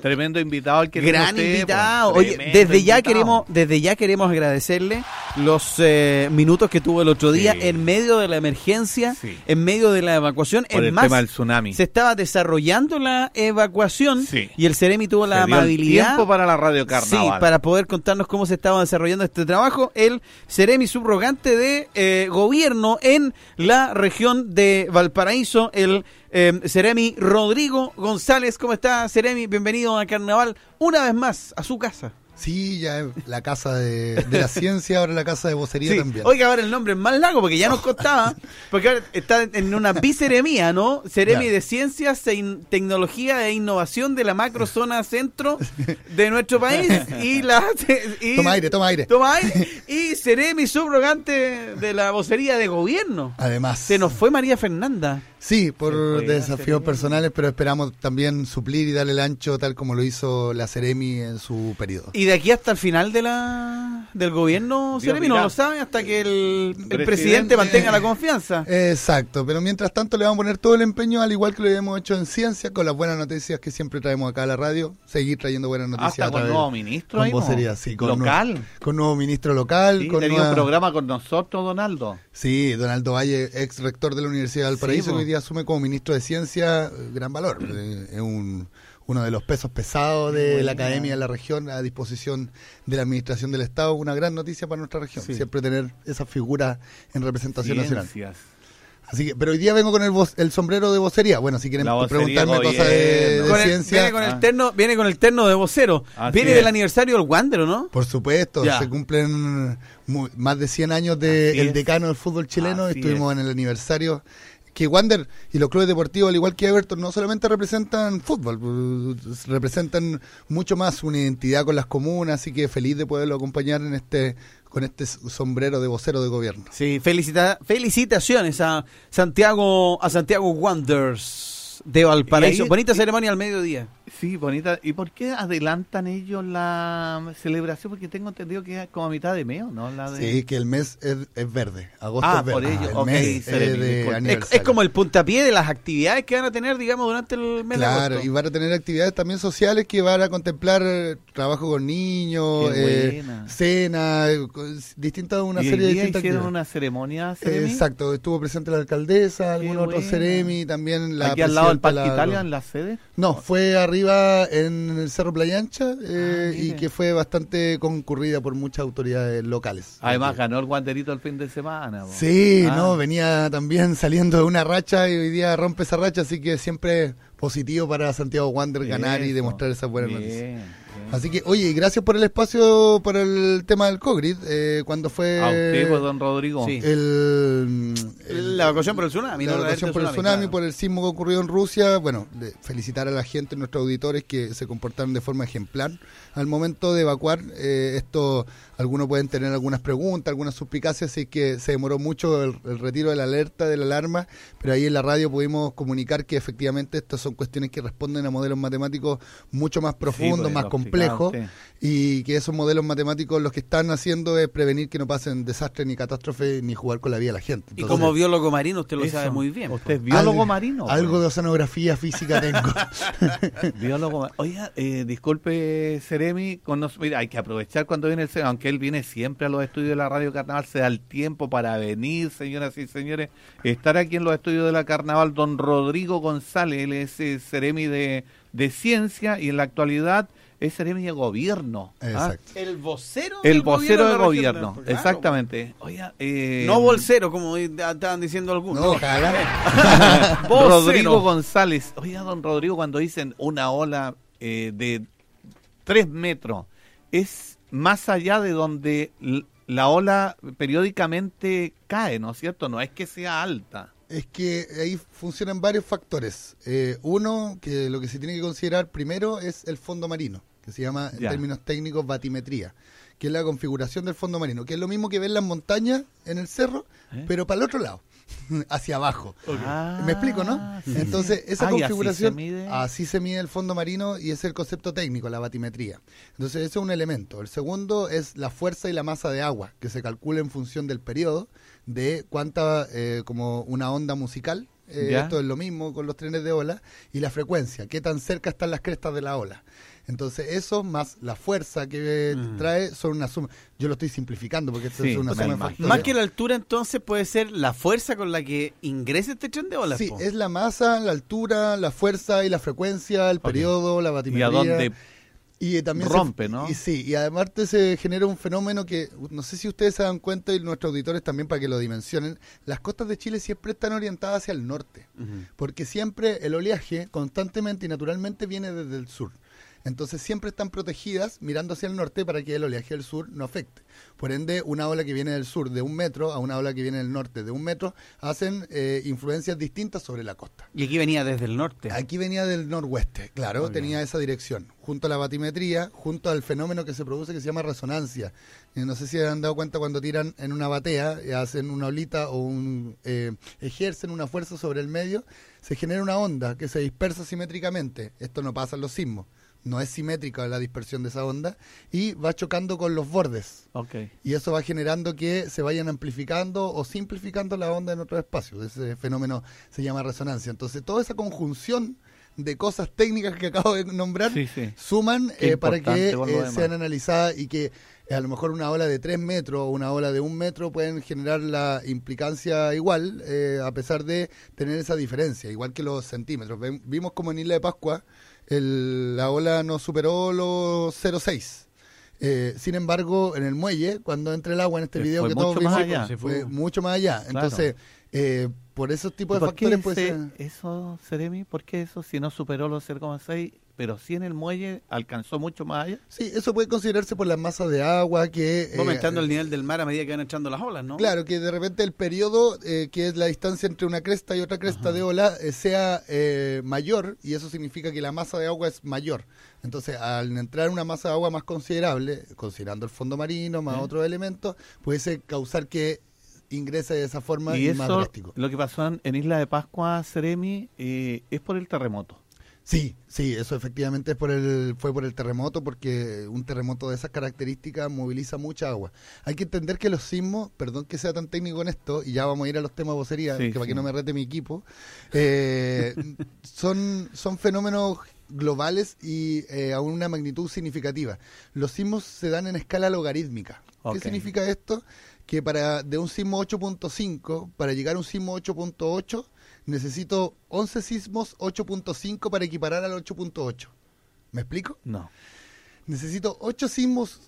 Tremendo invitado al que Gran usted, invitado. pues. Oye, desde ya invitado. queremos, desde ya queremos agradecerle los eh, minutos que tuvo el otro día Sí. en medio de la emergencia, Sí. en medio de la evacuación. Por es el más, tema del tsunami. se estaba desarrollando la evacuación Sí. y el Ceremi tuvo la Se amabilidad tiempo para la radio carnaval. Sí, para poder contarnos cómo se estaba desarrollando este trabajo, el Ceremi subrogante de eh, gobierno en la región de Valparaíso, el eh, Ceremi Rodrigo González. ¿Cómo está, Ceremi? Bienvenido a Carnaval una vez más a su casa. Sí, ya es la casa de, de la ciencia, ahora la casa de vocería Sí. también. Oiga, ahora el nombre es más largo porque ya nos costaba, porque ahora está en una biceremía, ¿no? Ceremi de Ciencias, e Tecnología e Innovación de la macrozona centro de nuestro país y la... y- Toma aire, toma aire. Toma aire. Y Ceremi subrogante de la vocería de gobierno. Además, Se nos fue María Fernanda. Sí, por desafíos personales, pero esperamos también suplir y darle el ancho tal como lo hizo la Ceremi en su periodo. Y de aquí hasta el final de la del gobierno, Dios Ceremi no lo sabe hasta que el, el presidente, Presidente. mantenga la confianza. Exacto, pero mientras tanto le vamos a poner todo el empeño, al igual que lo hemos hecho en ciencia, con las buenas noticias que siempre traemos acá a la radio, seguir trayendo buenas noticias. Hasta a con través- nuevo ministro con vocería, sí, con Local. nuevo- con nuevo ministro local, Sí, con tenía nueva- un programa con nosotros, Donaldo. Sí, Donaldo Valle, ex rector de la Universidad de Valparaíso, Sí, día asume como ministro de Ciencia, gran valor. Eh, Es un, uno de los pesos pesados de la academia en la región a disposición de la administración del Estado. Una gran noticia para nuestra región. Sí. Siempre tener esa figura en representación nacional. Así que, pero hoy día vengo con el, voz- el sombrero de vocería. Bueno, si quieren preguntarme cosas de, de ciencia. viene con el Ah. terno, viene con el terno de vocero. Así viene es. del aniversario del Wander, ¿no? Por supuesto, Ya. se cumplen mu- más de 100 años del es. decano del fútbol chileno. Así Estuvimos es. en el aniversario. Que Wander y los clubes deportivos, al igual que Everton, no solamente representan fútbol, representan mucho más una identidad con las comunas. Así que feliz de poderlo acompañar en este con este sombrero de vocero de gobierno. Sí, felicita- felicitaciones a Santiago, a Santiago Wanderers de Valparaíso. Bonita y- ceremonia al mediodía. Sí, bonita. ¿Y por qué adelantan ellos la celebración? Porque tengo entendido que es como a mitad de mes, ¿o ¿no? La de... Sí, que el mes es, es verde. Agosto Ah, es verde. por ello, el ok, mes es de como el puntapié de las actividades que van a tener, digamos, durante el mes de Claro, agosto. y van a tener actividades también sociales que van a contemplar eh, trabajo con niños, eh, cena, eh, distintas, una y serie de distintas hicieron una ceremonia, Eh? Exacto, estuvo presente la alcaldesa, algún otro buena. Ceremi, también la Aquí al lado del Parque la- Italia, en la sede. No, fue arriba en el Cerro Playa Ancha eh, Ah, y que fue bastante concurrida por muchas autoridades locales. Además, ganó el guanderito el fin de semana. po. Sí, Ah. no, venía también saliendo de una racha y hoy día rompe esa racha, así que siempre positivo para Santiago Wander ganar y demostrar esas buenas Bien, noticias. Así que, oye, gracias por el espacio para el tema del COGRID, eh, cuando fue A usted, pues, don Rodrigo. Sí. el, el- La evacuación por el tsunami, la evacuación por el tsunami, tsunami, claro. por el sismo que ocurrió en Rusia. Bueno, de- felicitar a la gente, nuestros auditores, que se comportaron de forma ejemplar al momento de evacuar. Eh, esto, algunos pueden tener algunas preguntas, algunas suspicacias, así que se demoró mucho el, el retiro de la alerta, de la alarma, pero ahí en la radio pudimos comunicar que efectivamente estas son cuestiones que responden a modelos matemáticos mucho más profundos, pues, más lo explicaba y que esos modelos matemáticos lo que están haciendo es prevenir que no pasen desastres ni catástrofes ni jugar con la vida de la gente. Y como biólogo marino, usted lo Eso. sabe muy bien. Usted es pues. biólogo algo- marino. pues. Algo de oceanografía física tengo. Biólogo. Oiga, eh, disculpe, Seremi, con nos- mira, hay que aprovechar cuando viene el Seremi, aunque él viene siempre a los estudios de la Radio Carnaval, se da el tiempo para venir, señoras y señores, estar aquí en los estudios de la Carnaval, don Rodrigo González, él es eh, Seremi de, de Ciencia y en la actualidad es Seremi de Gobierno. ¿ah? Exacto. El vocero El del vocero de gobierno, Claro. exactamente. Oiga, eh, No bolsero, como estaban diciendo algunos. No, ojalá. Rodrigo González. Oiga, don Rodrigo, cuando dicen una ola eh, de tres metros, es más allá de donde la ola periódicamente cae, ¿no es cierto? No es que sea alta. Es que ahí funcionan varios factores. Eh, uno, que lo que se tiene que considerar primero es el fondo marino, que se llama en Ya. términos técnicos batimetría, que es la configuración del fondo marino, que es lo mismo que ver las montañas en el cerro, ¿Eh? pero para el otro lado, hacia abajo. Ah, ¿Me explico, no? sí, Entonces, esa Ah, así configuración, se así se mide el fondo marino y es el concepto técnico, la batimetría. Entonces, ese es un elemento. El segundo es la fuerza y la masa de agua, que se calcula en función del periodo de cuánta, eh, como una onda musical, eh, esto es lo mismo con los trenes de ola, y la frecuencia, qué tan cerca están las crestas de la ola. Entonces eso más la fuerza que Mm. trae son una suma. Yo lo estoy simplificando porque esto Sí, es una suma de. Más que la altura, entonces, puede ser la fuerza con la que ingrese este tren de olas. Sí, po. es la masa, la altura, la fuerza y la frecuencia, el periodo, la Y batimetría. a dónde Y también se- rompe, ¿no? Y sí, y además se genera un fenómeno que no sé si ustedes se dan cuenta y nuestros auditores también para que lo dimensionen. Las costas de Chile siempre están orientadas hacia el norte, porque siempre el oleaje constantemente y naturalmente viene desde el sur. Entonces siempre están protegidas mirando hacia el norte para que el oleaje del sur no afecte. Por ende, una ola que viene del sur de un metro a una ola que viene del norte de un metro hacen eh, influencias distintas sobre la costa. Y aquí venía desde el norte. Aquí venía del noroeste, claro, Muy tenía esa dirección, junto a la batimetría, junto al fenómeno que se produce que se llama resonancia. Eh, no sé si han dado cuenta cuando tiran en una batea, eh, hacen una olita o un, eh, ejercen una fuerza sobre el medio, se genera una onda que se dispersa simétricamente. Esto no pasa en los sismos, no es simétrica la dispersión de esa onda y va chocando con los bordes. Y eso va generando que se vayan amplificando o simplificando la onda en otros espacios. Ese fenómeno se llama resonancia. Entonces, toda esa conjunción de cosas técnicas que acabo de nombrar Sí, sí. suman eh, para que eh, sean analizadas y que a lo mejor una ola de 3 metros o una ola de un metro pueden generar la implicancia igual, eh, a pesar de tener esa diferencia, igual que los centímetros. Ven- vimos como en Isla de Pascua el- la ola no superó los 0,6. Eh, sin embargo, en el muelle, cuando entra el agua en este video fue que todos mucho más vimos, allá. Fue fue- mucho más allá. Claro. Entonces, eh, por esos tipos ¿Y de ¿Por qué factores, pues, ese- eh, eso, Seremi? ¿Por qué eso si no superó los 0,6, pero sí en el muelle alcanzó mucho más allá? sí, eso puede considerarse por las masas de agua que... eh, Va aumentando el nivel del mar a medida que van entrando las olas, ¿no? Claro, que de repente el periodo, eh, que es la distancia entre una cresta y otra cresta de ola, eh, sea eh, mayor y eso significa que la masa de agua es mayor. Entonces, al entrar una masa de agua más considerable, considerando el fondo marino más ¿Eh? otros elementos, puede causar que ingrese de esa forma Y y, más drástico. lo que pasó en, en Isla de Pascua, Seremi, eh, es por el terremoto. Sí, sí, eso efectivamente es por el, fue por el terremoto, porque un terremoto de esas características moviliza mucha agua. Hay que entender que los sismos, perdón que sea tan técnico en esto, y ya vamos a ir a los temas de vocería, Sí, que para que no me rete mi equipo, eh, son, son fenómenos globales y eh, a una magnitud significativa. Los sismos se dan en escala logarítmica. ¿Qué significa esto? Que para de un sismo 8.5, para llegar a un sismo 8.8, necesito 11 sismos 8.5 para equiparar al 8.8. ¿Me explico? No. Necesito 8 sismos,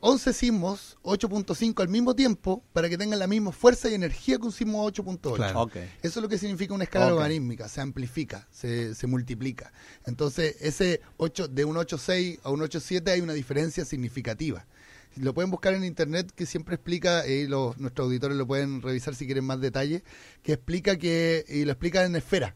11 sismos 8.5 al mismo tiempo para que tengan la misma fuerza y energía que un sismo 8.8. Claro. Ok. Eso es lo que significa una escala Ok. logarítmica, se amplifica, se, se multiplica. Entonces, ese 8, de un 8.6 a un 8.7 hay una diferencia significativa. Lo pueden buscar en internet, que siempre explica, y los, nuestros auditores lo pueden revisar si quieren más detalle, que explica que, y lo explica en esfera.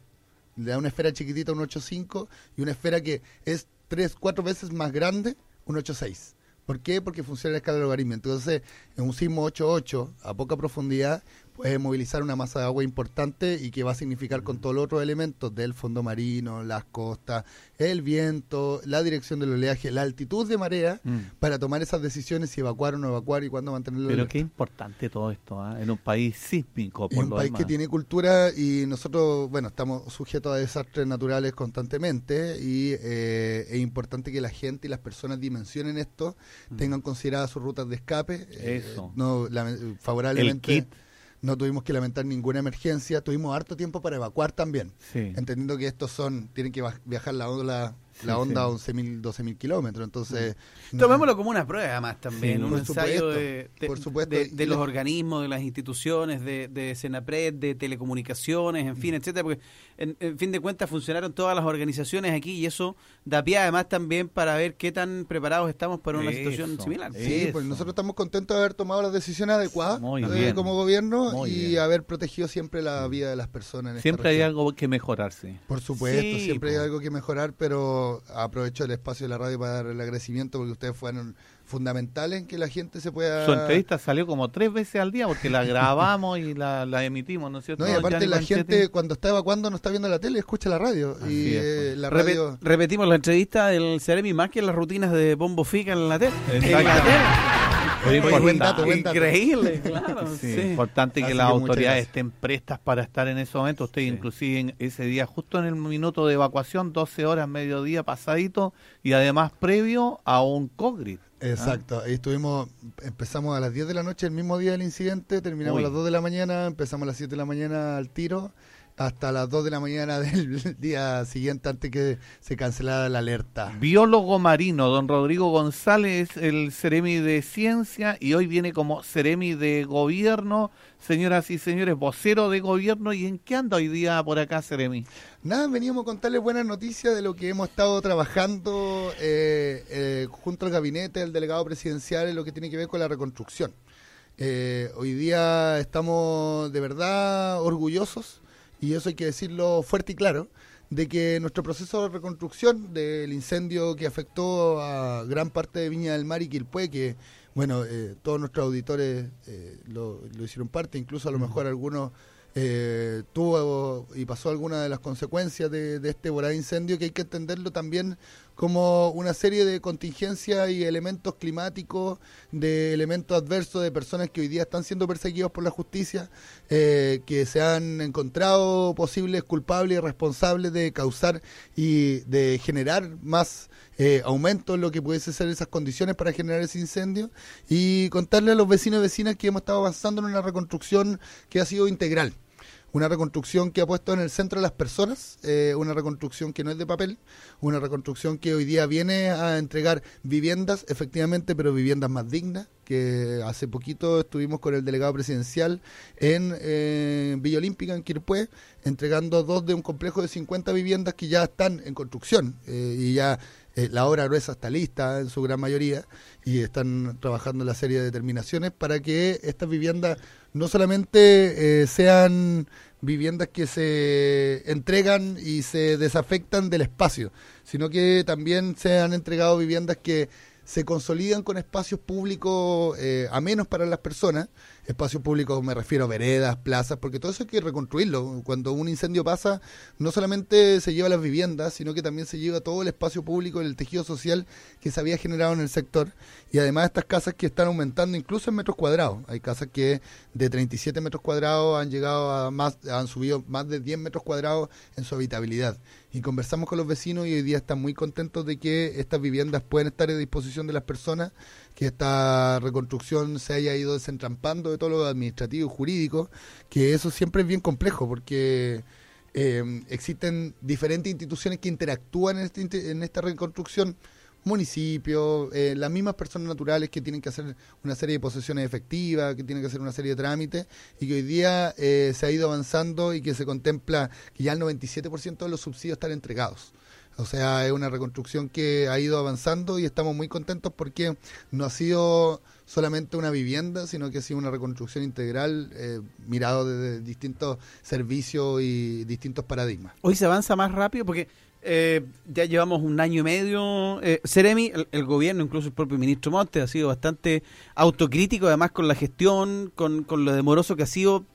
Le da una esfera chiquitita, un 8.5, y una esfera que es 3, 4 veces más grande, un 8.6. ¿Por qué? Porque funciona la escala logarítmica. Entonces, en un sismo 8.8, a poca profundidad, puede movilizar una masa de agua importante y que va a significar con todos los otros elementos del fondo marino, las costas, el viento, la dirección del oleaje, la altitud de marea, Mm. para tomar esas decisiones si evacuar o no evacuar y cuándo mantenerlo Pero qué importante todo esto, ¿ah? en un país sísmico, por un lo país que tiene cultura y nosotros, bueno, estamos sujetos a desastres naturales constantemente y eh, es importante que la gente y las personas dimensionen esto, tengan consideradas sus rutas de escape. eh, Eso. no, lame- El favorablemente kit, no tuvimos que lamentar ninguna emergencia, tuvimos harto tiempo para evacuar también, sí. entendiendo que estos son, tienen que viajar la onda, Sí, la onda sí. a 11.000, 12.000 kilómetros, entonces... no- Tomémoslo como una prueba más también, Sí, un ensayo supuesto, de, de- por supuesto. de- los la- organismos, de las instituciones, de, de Senapred, de telecomunicaciones, en Mm. fin, etcétera, porque en, en fin de cuentas funcionaron todas las organizaciones aquí y eso da pie además también para ver qué tan preparados estamos para una Eso, situación similar. Sí, pues nosotros estamos contentos de haber tomado las decisiones adecuadas eh, como gobierno Muy y bien. haber protegido siempre la vida de las personas. En esta Siempre hay algo que mejorarse. Por supuesto, Sí, siempre hay algo que mejorar, pero aprovecho el espacio de la radio para dar el agradecimiento porque ustedes fueron fundamentales en que la gente se pueda... Su entrevista salió como tres veces al día porque la grabamos y la, la emitimos, ¿no es cierto? No, y aparte Gianni la Manchetti? gente cuando está evacuando no está viendo la tele, escucha la radio. Así y es, eh, pues. la radio... repetimos la entrevista del Ceremi más que las rutinas de Bombo Fica en la tele. Oye, buen dato, buen dato. Increíble, claro. Sí, sí. importante que Así las que autoridades estén prestas para estar en ese momento. Usted inclusive en ese día, justo en el minuto de evacuación, 12 horas, mediodía pasadito, y además previo a un COGRID. Exacto, ahí estuvimos, empezamos a las 10 de la noche el mismo día del incidente, terminamos Uy. a las 2 de la mañana, empezamos a las 7 de la mañana al tiro, hasta las 2 de la mañana del día siguiente antes que se cancelara la alerta. Biólogo marino, don Rodrigo González, el Ceremi de Ciencia, y hoy viene como Ceremi de Gobierno. Señoras y señores, vocero de gobierno, ¿y en qué anda hoy día por acá, Ceremi? Nada, veníamos a contarles buenas noticias de lo que hemos estado trabajando eh, eh, junto al gabinete del delegado presidencial en lo que tiene que ver con la reconstrucción. Eh, hoy día estamos de verdad orgullosos, y eso hay que decirlo fuerte y claro, de que nuestro proceso de reconstrucción del incendio que afectó a gran parte de Viña del Mar y Quilpué, que bueno, eh, todos nuestros auditores eh, lo, lo hicieron parte, incluso a lo mejor algunos eh, tuvo y pasó alguna de las consecuencias de, de este voraz incendio que hay que entenderlo también como una serie de contingencias y elementos climáticos, de elementos adversos de personas que hoy día están siendo perseguidos por la justicia, eh, que se han encontrado posibles culpables y responsables de causar y de generar más eh, aumento en lo que pudiese ser esas condiciones para generar ese incendio y contarle a los vecinos y vecinas que hemos estado avanzando en una reconstrucción que ha sido integral. Una reconstrucción que ha puesto en el centro a las personas, eh, una reconstrucción que no es de papel, una reconstrucción que hoy día viene a entregar viviendas, efectivamente, pero viviendas más dignas, que hace poquito estuvimos con el delegado presidencial en eh, Villa Olímpica, en Quirpué, entregando dos de un complejo de 50 viviendas que ya están en construcción eh, y ya eh, la obra gruesa está lista en su gran mayoría y están trabajando la serie de determinaciones para que estas viviendas no solamente eh, sean viviendas que se entregan y se desafectan del espacio, sino que también sean entregado viviendas que se consolidan con espacios públicos eh, amenos para las personas. Espacios públicos me refiero a veredas, plazas, porque todo eso hay que reconstruirlo. Cuando un incendio pasa, no solamente se lleva las viviendas, sino que también se lleva todo el espacio público el tejido social que se había generado en el sector. Y además estas casas que están aumentando incluso en metros cuadrados. Hay casas que de 37 metros cuadrados han llegado a más, han subido más de 10 metros cuadrados en su habitabilidad. Y conversamos con los vecinos y hoy día están muy contentos de que estas viviendas pueden estar a disposición de las personas, que esta reconstrucción se haya ido desentrampando de todo lo administrativo y jurídico, que eso siempre es bien complejo porque eh, existen diferentes instituciones que interactúan en, este en esta reconstrucción municipios, eh, las mismas personas naturales que tienen que hacer una serie de posesiones efectivas, que tienen que hacer una serie de trámites, y que hoy día eh, se ha ido avanzando y que se contempla que ya el 97% de los subsidios están entregados. O sea, es una reconstrucción que ha ido avanzando y estamos muy contentos porque no ha sido solamente una vivienda, sino que ha sido una reconstrucción integral eh, mirado desde distintos servicios y distintos paradigmas. Hoy se avanza más rápido porque eh, ya llevamos un año y medio. Eh, el, el gobierno, incluso el propio ministro Montes, ha sido bastante autocrítico, además con la gestión, con, con lo demoroso que ha sido.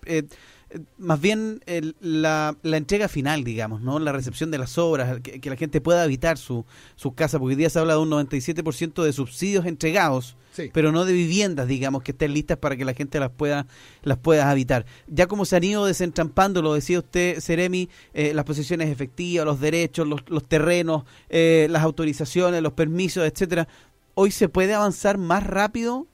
Más bien el- la, la entrega final, digamos, ¿no? La recepción de las obras, que, que la gente pueda habitar su, sus casas, porque hoy día se habla de un 97% de subsidios entregados, Sí. pero no de viviendas, digamos, que estén listas para que la gente las pueda las pueda habitar. Ya como se han ido desentrampando, lo decía usted, Seremi, eh, las posiciones efectivas, los derechos, los, los terrenos, eh, las autorizaciones, los permisos, etcétera. Hoy se puede avanzar más rápido.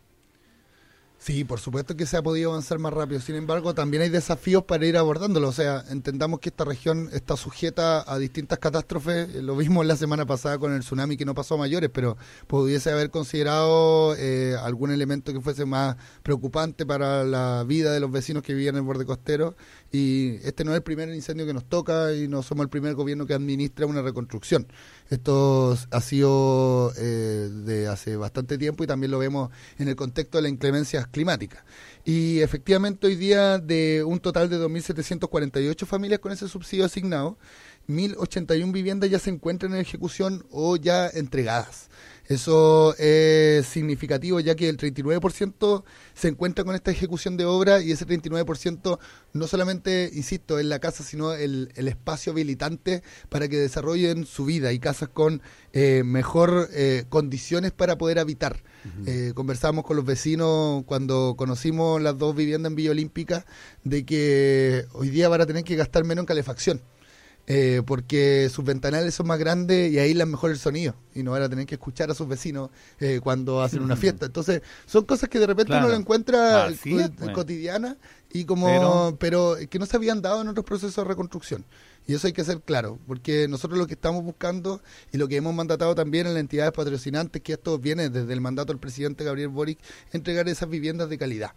Sí, por supuesto que se ha podido avanzar más rápido. Sin embargo, también hay desafíos para ir abordándolo. O sea, entendamos que esta región está sujeta a distintas catástrofes. Eh, Lo vimos la semana pasada con el tsunami que no pasó a mayores, pero pudiese haber considerado eh, algún elemento que fuese más preocupante para la vida de los vecinos que vivían en el borde costero. Y este no es el primer incendio que nos toca y no somos el primer gobierno que administra una reconstrucción. Esto ha sido eh, de hace bastante tiempo y también lo vemos en el contexto de las inclemencias climáticas. Y efectivamente hoy día de un total de 2.748 familias con ese subsidio asignado, 1.081 viviendas ya se encuentran en ejecución o ya entregadas. Eso es significativo ya que el 39% se encuentra con esta ejecución de obra y ese 39% no solamente, insisto, en la casa, sino el, el espacio habilitante para que desarrollen su vida y casas con eh, mejor eh, condiciones para poder habitar. Eh, conversamos con los vecinos cuando conocimos las dos viviendas en Villa Olímpica de que hoy día van a tener que gastar menos en calefacción. Eh, porque sus ventanales son más grandes y aíslan mejor el sonido y no van a tener que escuchar a sus vecinos eh, cuando hacen una fiesta. Entonces, son cosas que de repente uno lo encuentra Así es, pues. cotidiana y como pero, que no se habían dado en otros procesos de reconstrucción. Y eso hay que ser claro, porque nosotros lo que estamos buscando y lo que hemos mandatado también en las entidades patrocinantes, que esto viene desde el mandato del presidente Gabriel Boric, entregar esas viviendas de calidad.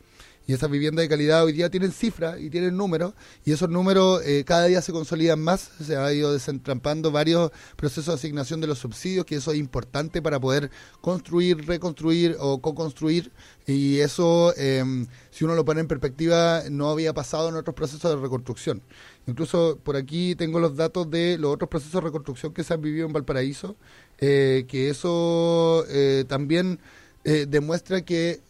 Y esas viviendas de calidad hoy día tienen cifras y tienen números, y esos números eh, cada día se consolidan más. Se ha ido desentrampando varios procesos de asignación de los subsidios, que eso es importante para poder construir, reconstruir o co-construir. Y eso, eh, si uno lo pone en perspectiva, no había pasado en otros procesos de reconstrucción. Incluso por aquí tengo los datos de los otros procesos de reconstrucción que se han vivido en Valparaíso, eh, que eso eh, también eh, demuestra que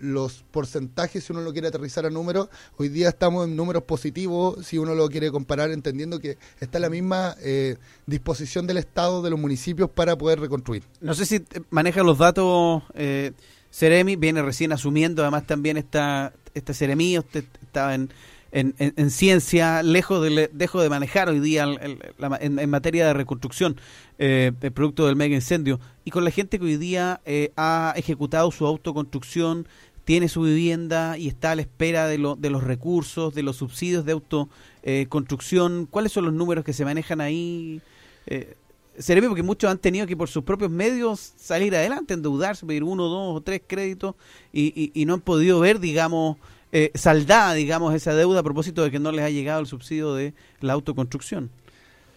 los porcentajes, si uno lo quiere aterrizar a números, hoy día estamos en números positivos, si uno lo quiere comparar, entendiendo que está la misma eh, disposición del Estado, de los municipios, para poder reconstruir. No sé si maneja los datos, eh, Ceremi, viene recién asumiendo, además también está, esta Ceremi, usted estaba en, en, en, en ciencia, lejos de, dejo de manejar hoy día en, en, materia de reconstrucción eh, el producto del mega incendio, y con la gente que hoy día eh, ha ejecutado su autoconstrucción, tiene su vivienda y está a la espera de, de los recursos, de los subsidios de autoconstrucción. Eh, ¿Cuáles son los números que se manejan ahí? Eh, porque muchos han tenido que por sus propios medios salir adelante, endeudarse, pedir uno, dos o tres créditos y, y, y no han podido ver, digamos, eh, saldada, digamos, esa deuda a propósito de que no les ha llegado el subsidio de la autoconstrucción.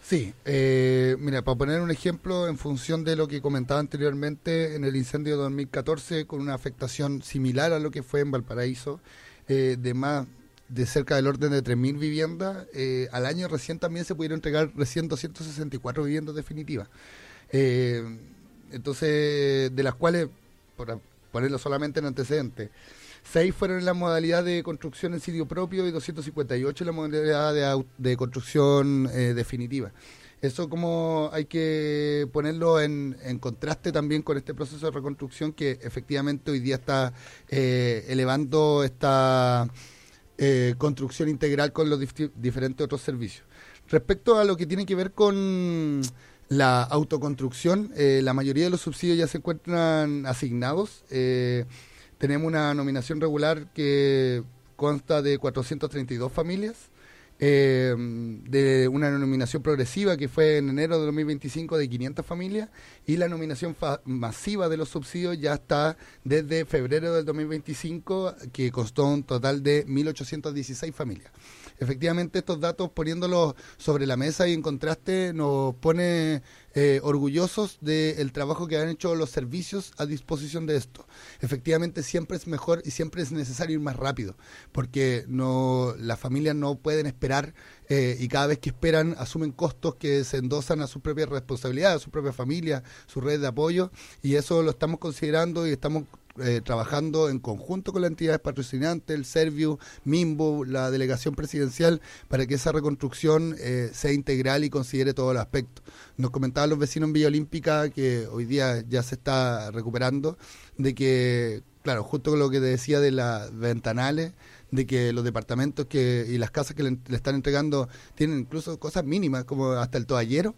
Sí, eh, mira, para poner un ejemplo, en función de lo que comentaba anteriormente, en el incendio de 2014, con una afectación similar a lo que fue en Valparaíso, eh, de más de cerca del orden de 3.000 viviendas, eh, al año recién también se pudieron entregar recién 264 viviendas definitivas. Eh, entonces, de las cuales, por ponerlo solamente en antecedente, 6 fueron en la modalidad de construcción en sitio propio y 258 en la modalidad de, de construcción eh, definitiva. Eso como hay que ponerlo en, en, contraste también con este proceso de reconstrucción que efectivamente hoy día está eh, elevando esta eh, construcción integral con los diferentes otros servicios. Respecto a lo que tiene que ver con la autoconstrucción, eh, la mayoría de los subsidios ya se encuentran asignados. Eh, tenemos una nominación regular que consta de 432 familias, eh, de una nominación progresiva que fue en enero de 2025 de 500 familias y la nominación masiva de los subsidios ya está desde febrero del 2025 que constó un total de 1.816 familias. Efectivamente estos datos poniéndolos sobre la mesa y en contraste nos pone eh, orgullosos del trabajo que han hecho los servicios a disposición de esto. Efectivamente siempre es mejor y siempre es necesario ir más rápido, porque no las familias no pueden esperar eh, y cada vez que esperan asumen costos que se endosan a su propia responsabilidad, a su propia familia, su red de apoyo y eso lo estamos considerando y estamos eh, trabajando en conjunto con la entidad patrocinante, el Serviu, Mimbo, la delegación presidencial, para que esa reconstrucción eh, sea integral y considere todos los aspectos. Nos comentaban los vecinos en Villa Olímpica, que hoy día ya se está recuperando, de que, claro, justo con lo que te decía de las ventanales, de que los departamentos que y las casas que le, le están entregando tienen incluso cosas mínimas, como hasta el toallero,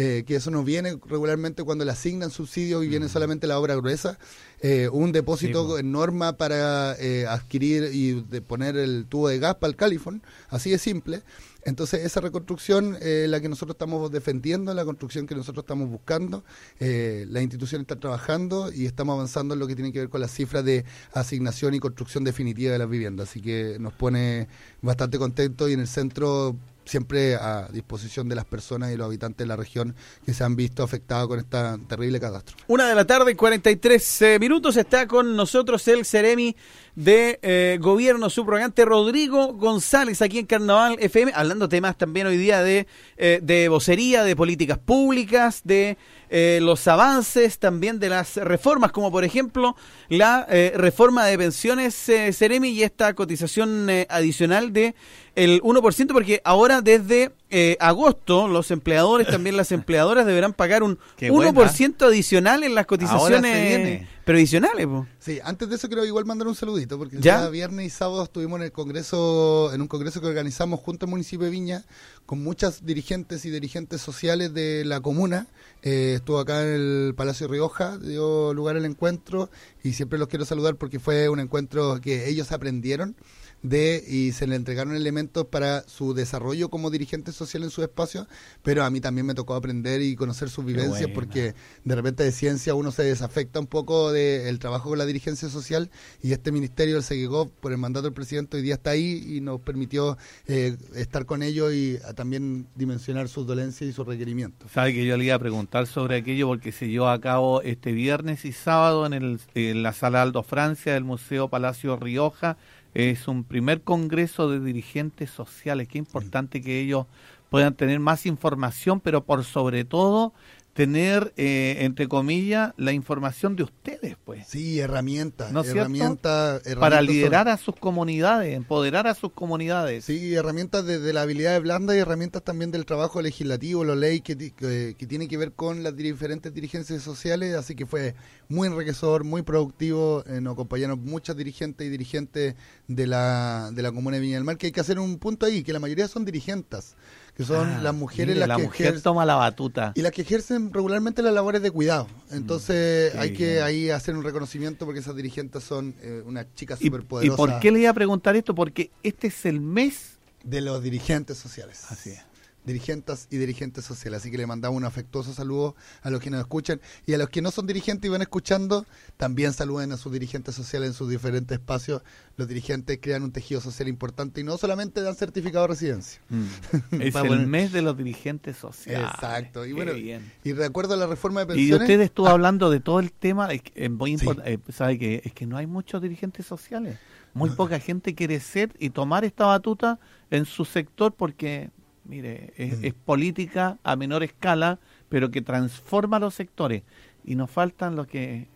eh, que eso no viene regularmente cuando le asignan subsidios y viene solamente la obra gruesa, eh, un depósito sí, en norma para eh, adquirir y de poner el tubo de gas para el califón, así de simple. Entonces esa reconstrucción eh, la que nosotros estamos defendiendo, la construcción que nosotros estamos buscando, eh, la institución está trabajando y estamos avanzando en lo que tiene que ver con las cifras de asignación y construcción definitiva de las viviendas. Así que nos pone bastante contentos y en el centro siempre a disposición de las personas y los habitantes de la región que se han visto afectados con esta terrible catástrofe. Una de la tarde, 43 eh, minutos, está con nosotros el Ceremi de eh, Gobierno Subrogante Rodrigo González aquí en Carnaval FM, hablando temas también hoy día de, eh, de vocería, de políticas públicas, de eh, los avances también de las reformas, como por ejemplo la eh, reforma de pensiones eh, Ceremi y esta cotización eh, adicional de el 1%, porque ahora desde eh, agosto los empleadores, también las empleadoras deberán pagar un Qué 1% adicional en las cotizaciones previsionales. po. Sí, antes de eso quiero igual mandar un saludito, porque el ¿Ya? día viernes y sábado estuvimos en el congreso, en un congreso que organizamos junto al municipio de Viña, con muchas dirigentes y dirigentes sociales de la comuna. Eh, estuvo acá en el Palacio Rioja, dio lugar el encuentro, y siempre los quiero saludar porque fue un encuentro que ellos aprendieron de y se le entregaron elementos para su desarrollo como dirigente social en su espacio, pero a mí también me tocó aprender y conocer sus vivencias porque de repente de ciencia uno se desafecta un poco del trabajo con la dirigencia social y este ministerio, el Seguigov, por el mandato del presidente, hoy día está ahí y nos permitió eh, estar con ellos y a también dimensionar sus dolencias y sus requerimientos. Sabe que yo le iba a preguntar sobre aquello porque se llevó a cabo este viernes y sábado en, el, en la sala Aldo Francia del Museo Palacio Rioja. Es un primer congreso de dirigentes sociales. Qué importante que ellos puedan tener más información, pero por sobre todo tener, eh, entre comillas, la información de ustedes, pues. Sí, herramientas, ¿No cierto? herramientas, Para herramientas liderar a sus comunidades, empoderar a sus comunidades. Sí, herramientas desde la habilidad blanda y herramientas también del trabajo legislativo, la ley que, que, que tiene que ver con las diferentes dirigencias sociales, así que fue muy enriquecedor, muy productivo, eh, nos acompañaron muchas dirigentes y dirigentes de la, de la comuna de Viña del Mar, que hay que hacer un punto ahí, que la mayoría son dirigentes, que son Ah, las mujeres mire, las la que mujer ejercen- toma la batuta. y las que ejercen regularmente las labores de cuidado. Entonces Mm, qué hay que ahí hacer un reconocimiento porque esas dirigentes son eh, unas chicas ¿Y, súper ¿Y poderosas por qué le iba a preguntar esto? Porque este es el mes. de los dirigentes sociales. Así es. Dirigentes y dirigentes sociales. Así que le mandamos un afectuoso saludo a los que nos escuchan y a los que no son dirigentes y van escuchando, también saluden a sus dirigentes sociales en sus diferentes espacios. Los dirigentes crean un tejido social importante y no solamente dan certificado de residencia. es Va a el mes de los dirigentes sociales. Exacto. Y Qué bueno, bien. y de acuerdo a la reforma de Y pensiones... usted estuvo Ah, hablando de todo el tema, es, que es muy Sí. importante, sabe que es que no hay muchos dirigentes sociales, muy poca gente quiere ser y tomar esta batuta en su sector porque, mire, es, Mm. es política a menor escala, pero que transforma los sectores y nos faltan los que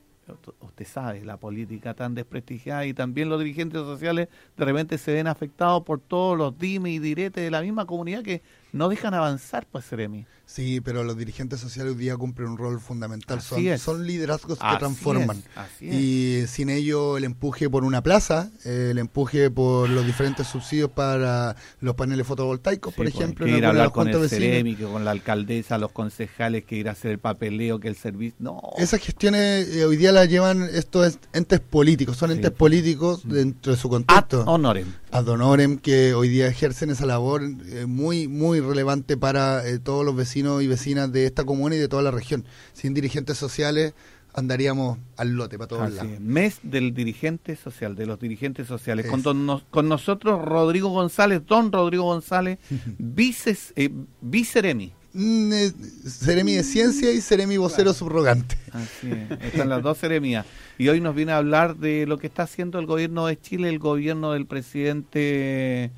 usted sabe, la política tan desprestigiada y también los dirigentes sociales de repente se ven afectados por todos los dimes y diretes de la misma comunidad que no dejan avanzar, pues, Seremi. Sí, pero los dirigentes sociales hoy día cumplen un rol fundamental. Son, liderazgos que transforman. es, así es. Y sin ello el empuje por una plaza, el empuje por los diferentes subsidios para los paneles fotovoltaicos, por Sí, pues, ejemplo, que ir a hablar con el que con la alcaldesa, los concejales, que ir a hacer el papeleo, que el servicio... No, Esas gestiones eh, hoy día las llevan estos entes políticos, son Sí, entes políticos dentro de su ad contexto. honorem. ad honorem que hoy día ejercen esa labor eh, muy muy relevante para eh, todos los vecinos y vecinas de esta comuna y de toda la región. Sin dirigentes sociales andaríamos al lote para todos Así lados. es. Mes del dirigente social, de los dirigentes sociales. Con, Es. don- nos- con nosotros Rodrigo González, don Rodrigo González, vices, eh, viceremi. Mm, eh, de Ciencia y Seremi vocero subrogante. Así es. Están las dos seremías. Y hoy nos viene a hablar de lo que está haciendo el gobierno de Chile, el gobierno del presidente,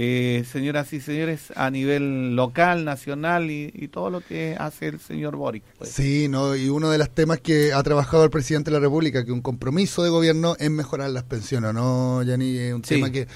eh, señoras y señores, a nivel local, nacional y, y todo lo que hace el señor Boric. pues. Sí, no, y uno de los temas que ha trabajado el presidente de la República, que un compromiso de gobierno es mejorar las pensiones, ¿no, Yanni? Es un Sí. tema que,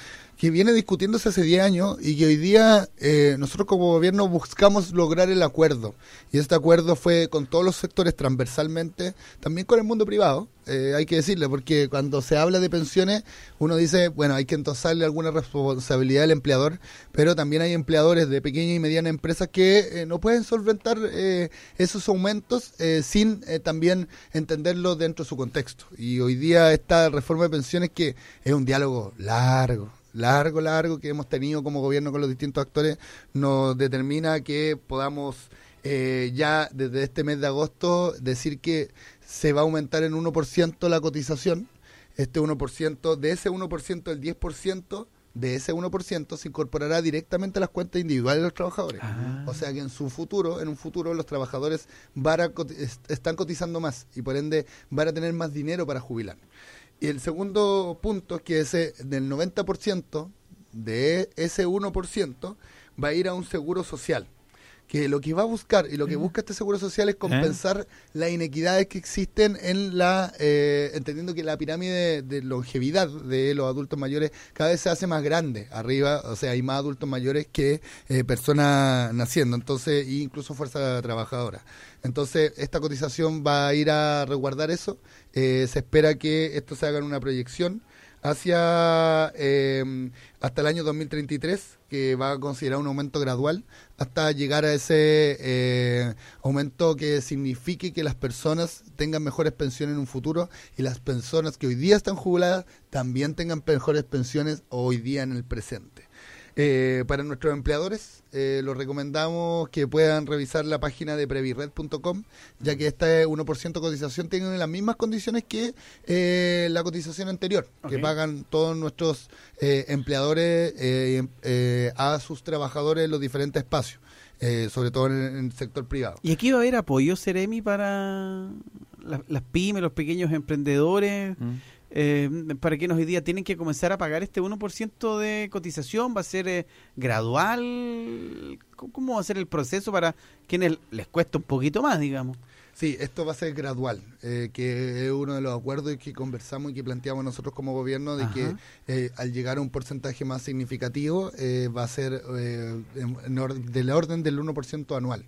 que viene discutiéndose hace 10 años y que hoy día eh, nosotros como gobierno buscamos lograr el acuerdo. Y este acuerdo fue con todos los sectores transversalmente, también con el mundo privado, eh, hay que decirle, porque cuando se habla de pensiones, uno dice, bueno, hay que entosarle alguna responsabilidad al empleador, pero también hay empleadores de pequeñas y medianas empresas que eh, no pueden solventar eh, esos aumentos sin también entenderlo dentro de su contexto. Y hoy día esta reforma de pensiones que es un diálogo largo, largo, largo que hemos tenido como gobierno con los distintos actores, nos determina que podamos eh, ya desde este mes de agosto decir que se va a aumentar en 1% la cotización. Este 1%, de ese 1%, el 10% de ese 1% se incorporará directamente a las cuentas individuales de los trabajadores. Ah. O sea que en su futuro, en un futuro, los trabajadores van a están cotizando más y por ende van a tener más dinero para jubilar. Y el segundo punto es que ese del 90% de ese 1% va a ir a un seguro social que lo que va a buscar y lo que busca este seguro social es compensar las inequidades que existen en la, eh, entendiendo que la pirámide de longevidad de los adultos mayores cada vez se hace más grande arriba, o sea, hay más adultos mayores que eh, personas naciendo, entonces, e incluso fuerza trabajadora. Entonces, esta cotización va a ir a resguardar eso. Eh, se espera que esto se haga en una proyección hacia eh, hasta el año 2033, que va a considerar un aumento gradual, hasta llegar a ese eh, aumento que signifique que las personas tengan mejores pensiones en un futuro y las personas que hoy día están jubiladas también tengan mejores pensiones hoy día en el presente. Eh, para nuestros empleadores, eh, los recomendamos que puedan revisar la página de previred.com, ya que esta 1% cotización tiene las mismas condiciones que eh, la cotización anterior, que pagan todos nuestros eh, empleadores a sus trabajadores en los diferentes espacios. sobre todo en, el sector privado. ¿Y aquí va a haber apoyo, Ceremi, para las, pymes, los pequeños emprendedores? Mm eh, para quienes hoy día tienen que comenzar a pagar este 1% de cotización? ¿Va a ser eh, gradual? ¿Cómo va a ser el proceso para quienes les cuesta un poquito más, digamos? Sí, esto va a ser gradual, eh, que es uno de los acuerdos que conversamos y que planteamos nosotros como gobierno de que eh, al llegar a un porcentaje más significativo eh, va a ser del orden del 1% anual.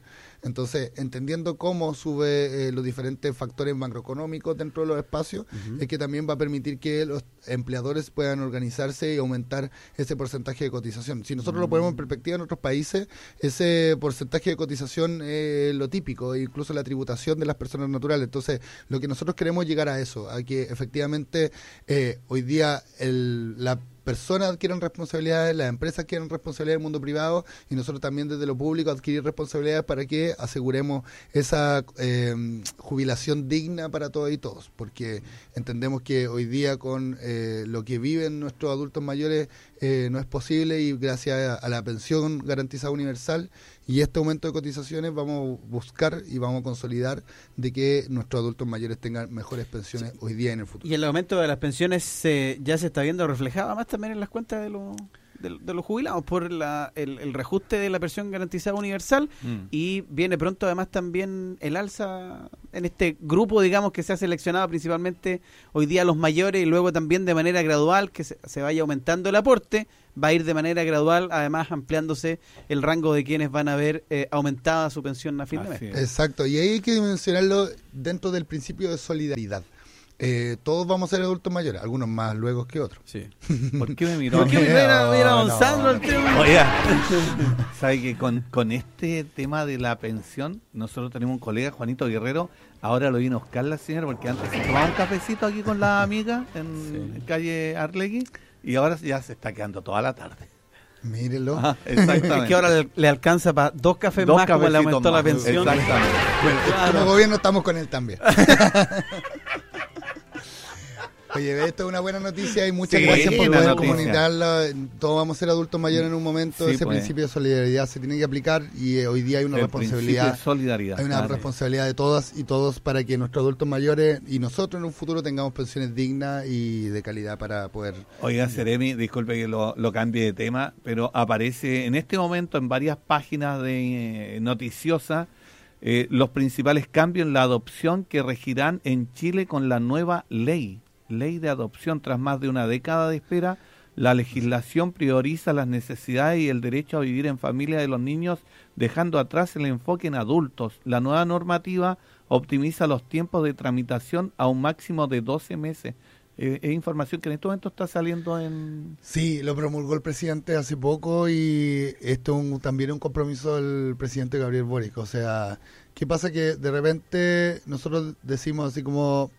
Entonces, entendiendo cómo sube los diferentes factores macroeconómicos dentro de los espacios, es que también va a permitir que los empleadores puedan organizarse y aumentar ese porcentaje de cotización. Si nosotros lo ponemos en perspectiva en otros países, ese porcentaje de cotización es lo típico, incluso la tributación de las personas naturales. Entonces, lo que nosotros queremos llegar a eso, a que efectivamente eh, hoy día el, la personas adquieren responsabilidades, las empresas adquieren responsabilidades del mundo privado y nosotros también desde lo público adquirir responsabilidades para que aseguremos esa eh, jubilación digna para todos y todos, porque entendemos que hoy día con eh, lo que viven nuestros adultos mayores eh, no es posible y gracias a, la pensión garantizada universal y este aumento de cotizaciones vamos a buscar y vamos a consolidar de que nuestros adultos mayores tengan mejores pensiones hoy día y en el futuro. Y el aumento de las pensiones ya se está viendo reflejado más también en las cuentas de los de, los jubilados por la, el, reajuste de la pensión garantizada universal mm. y viene pronto además también el alza en este grupo, digamos, que se ha seleccionado principalmente hoy día los mayores y luego también de manera gradual que se, vaya aumentando el aporte, va a ir de manera gradual, además ampliándose el rango de quienes van a ver eh, aumentada su pensión a fin de mes. Exacto, y ahí hay que mencionarlo dentro del principio de solidaridad. Eh, todos vamos a ser adultos mayores, algunos más luego que otros. Sí. ¿Por qué me miró? ¿Por qué me miró Sandro el tema? Oye, ¿sabe que con, con este tema de la pensión, nosotros tenemos un colega, Juanito Guerrero, ahora lo vino a buscar la señora, porque antes se tomaba un cafecito aquí con la amiga en calle Arlegui, y ahora ya se está quedando toda la tarde. Mírenlo. exactamente. Es que ahora le, alcanza para dos cafés más como le aumentó la pensión. Exactamente. Bueno, como gobierno estamos con él también. Oye, esto es una buena noticia y muchas gracias por poder comunicarla. Todos vamos a ser adultos mayores en un momento. Ese pues. principio de solidaridad se tiene que aplicar y eh, hoy día hay una responsabilidad. solidaridad. Hay una responsabilidad de todas y todos para que nuestros adultos mayores y nosotros en un futuro tengamos pensiones dignas y de calidad para poder. Oiga, Seremi, disculpe que lo, cambie de tema, pero aparece en este momento en varias páginas de eh, noticiosas. Eh, los principales cambios en la adopción que regirán en Chile con la nueva ley ley de adopción tras más de una década de espera, la legislación prioriza las necesidades y el derecho a vivir en familia de los niños, dejando atrás el enfoque en adultos. La nueva normativa optimiza los tiempos de tramitación a un máximo de 12 meses. Eh, es información que en este momento está saliendo en... Sí, lo promulgó el presidente hace poco y esto es también un compromiso del presidente Gabriel Boric. O sea, ¿qué pasa? Que de repente nosotros decimos así como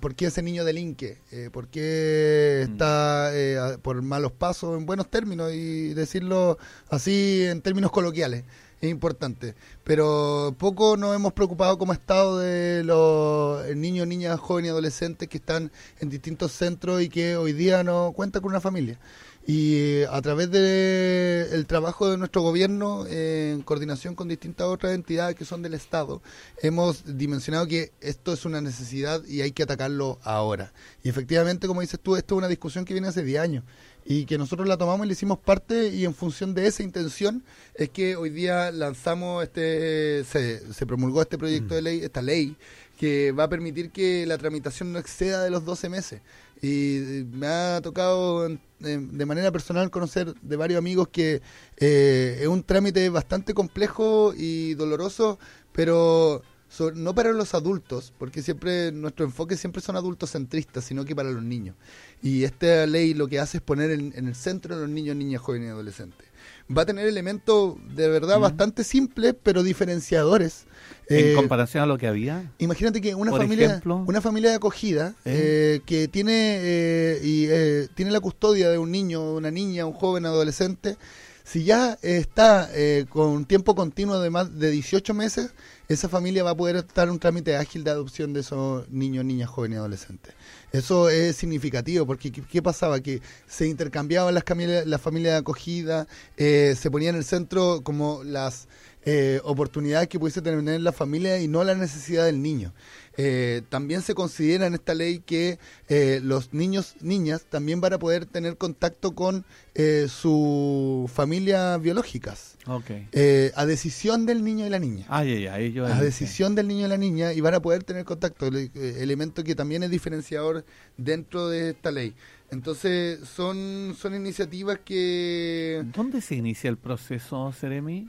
¿por qué ese niño delinque? Eh, ¿Por qué mm. está eh, por malos pasos en buenos términos? Y decirlo así en términos coloquiales es importante. Pero poco nos hemos preocupado como Estado de los niños, niñas, jóvenes y adolescentes que están en distintos centros y que hoy día no cuentan con una familia. Y eh, a través del trabajo de nuestro gobierno, en coordinación con distintas otras entidades que son del Estado, hemos dimensionado que esto es una necesidad y hay que atacarlo ahora. Y efectivamente, como dices tú, esto es una discusión que viene hace 10 años y que nosotros la tomamos y le hicimos parte y en función de esa intención es que hoy día lanzamos este, se, se promulgó este proyecto de ley, esta ley que va a permitir que la tramitación no exceda de los 12 meses. Y me ha tocado de manera personal conocer de varios amigos que eh, es un trámite bastante complejo y doloroso, pero no para los adultos, porque siempre nuestro enfoque siempre son adultos centristas, sino que para los niños. Y esta ley lo que hace es poner en, en el centro a los niños, niñas, jóvenes y adolescentes. Va a tener elementos de verdad bastante simples, pero diferenciadores. En Eh, comparación a lo que había. Imagínate que una familia, ejemplo. una familia de acogida ¿Eh? eh, que tiene eh, y eh, tiene la custodia de un niño, una niña, un joven, adolescente, si ya está eh, con tiempo continuo de más de 18 meses, esa familia va a poder estar en un trámite ágil de adopción de esos niños, niñas, jóvenes y adolescentes. Eso es significativo porque ¿qué, pasaba? Que se intercambiaban las familias de acogida, eh, se ponía en el centro como las eh, oportunidades que pudiese tener la familia y no la necesidad del niño. Eh, también se considera en esta ley que eh, los niños, niñas, también van a poder tener contacto con eh, sus familias biológicas, Eh, a decisión del niño y la niña. Yo A decisión del niño y la niña y van a poder tener contacto, eh, elemento que también es diferenciador dentro de esta ley. Entonces, son, son iniciativas que... ¿Dónde se inicia el proceso, Seremi?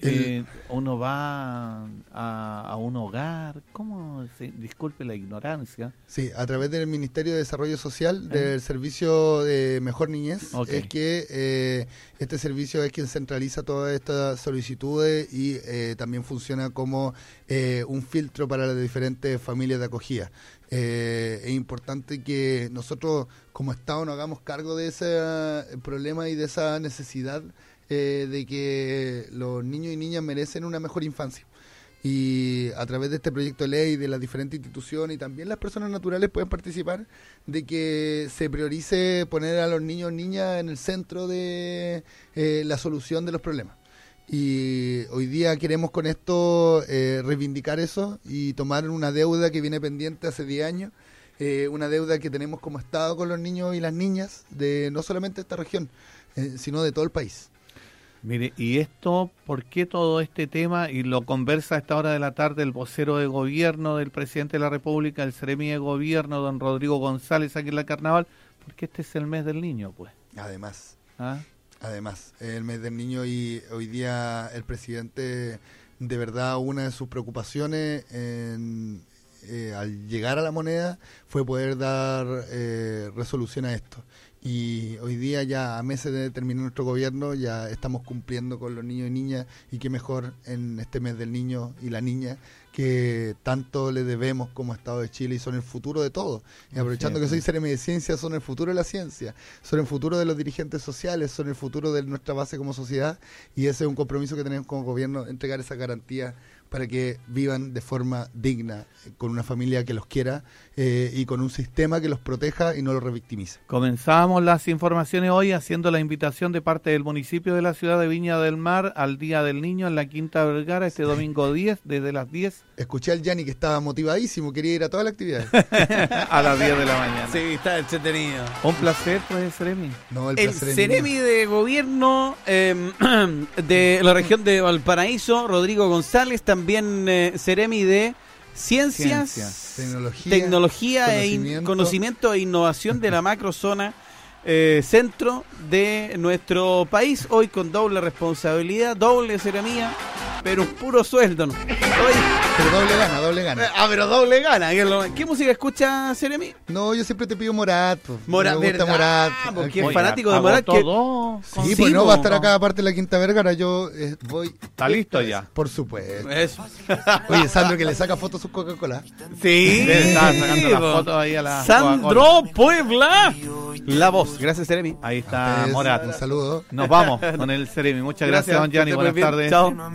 El- Eh, uno va a, a un hogar, ¿cómo? se- disculpe la ignorancia. Sí, a través del Ministerio de Desarrollo Social, Eh. del Servicio de Mejor Niñez, es que eh, este servicio es quien centraliza todas estas solicitudes y eh, también funciona como eh, un filtro para las diferentes familias de acogida. Eh, es importante que nosotros como Estado nos hagamos cargo de ese problema y de esa necesidad eh, de que los niños y niñas merecen una mejor infancia y a través de este proyecto de ley de las diferentes instituciones y también las personas naturales pueden participar de que se priorice poner a los niños y niñas en el centro de eh, la solución de los problemas. Y hoy día queremos con esto eh, reivindicar eso y tomar una deuda que viene pendiente hace 10 años, una deuda que tenemos como Estado con los niños y las niñas de no solamente esta región, sino de todo el país. Mire, y esto, ¿por qué todo este tema? Y lo conversa a esta hora de la tarde el vocero de gobierno del presidente de la República, el Ceremi de gobierno, don Rodrigo González, aquí en la Carnaval, porque este es el mes del niño, pues. Además, ¿Ah? Además, el mes del niño y hoy día el presidente, de verdad, una de sus preocupaciones en, eh, al llegar a la moneda fue poder dar eh, resolución a esto. Y hoy día ya a meses de terminar nuestro gobierno ya estamos cumpliendo con los niños y niñas y qué mejor en este mes del niño y la niña que tanto le debemos como Estado de Chile y son el futuro de todo. Y aprovechando que soy Ceremi de Ciencia, son el futuro de la ciencia, son el futuro de los dirigentes sociales, son el futuro de nuestra base como sociedad y ese es un compromiso que tenemos como gobierno, entregar esa garantía para que vivan de forma digna, con una familia que los quiera eh, y con un sistema que los proteja y no los revictimice. Comenzamos las informaciones hoy haciendo la invitación de parte del municipio de la ciudad de Viña del Mar al Día del Niño en la Quinta Vergara este domingo 10, desde las 10 Escuché al Yanni que estaba motivadísimo, quería ir a todas las actividades. a las 10 de la mañana. Sí, está entretenido. Un placer, pues, Seremi. No, el, El placer Ceremi mío. de gobierno eh, de la región de Valparaíso, Rodrigo González, también eh, Ceremi de Ciencias, Ciencias. Tecnología, Tecnología e in- conocimiento. conocimiento e innovación de la macrozona eh, centro de nuestro país, hoy con doble responsabilidad, doble ceramía, pero un puro sueldo. ¿no? Pero doble gana, doble gana. ah, pero doble gana. ¿Qué, es lo- ¿Qué música escucha Ceremi? No, yo siempre te pido Morat. Morat, me gusta. Morat. Porque Aquí- es fanático de Morat que-. Sí, pues no, va a estar acá aparte de la Quinta Vergara, yo eh, voy... Está listo ya. Por supuesto. Eso. Oye, Sandro que le saca fotos a su Coca-Cola. Sí, Estaba sacando las fotos ahí a la Sandro Puebla. La voz. Gracias, Ceremi. Ahí está Es- Morat. Un saludo. Nos vamos con el Ceremi. Muchas gracias, don Gianni. Buenas tardes. Chao.